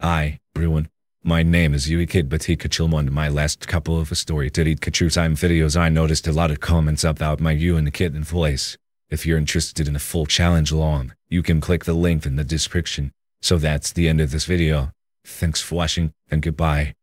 I Bruin, My name is Yui Kid Batika And My last couple of story to read Kachu time videos, I noticed a lot of comments about my you and the kid in voice. If you're interested in a full challenge along, you can click the link in the description. So that's the end of this video. Thanks for watching, and goodbye.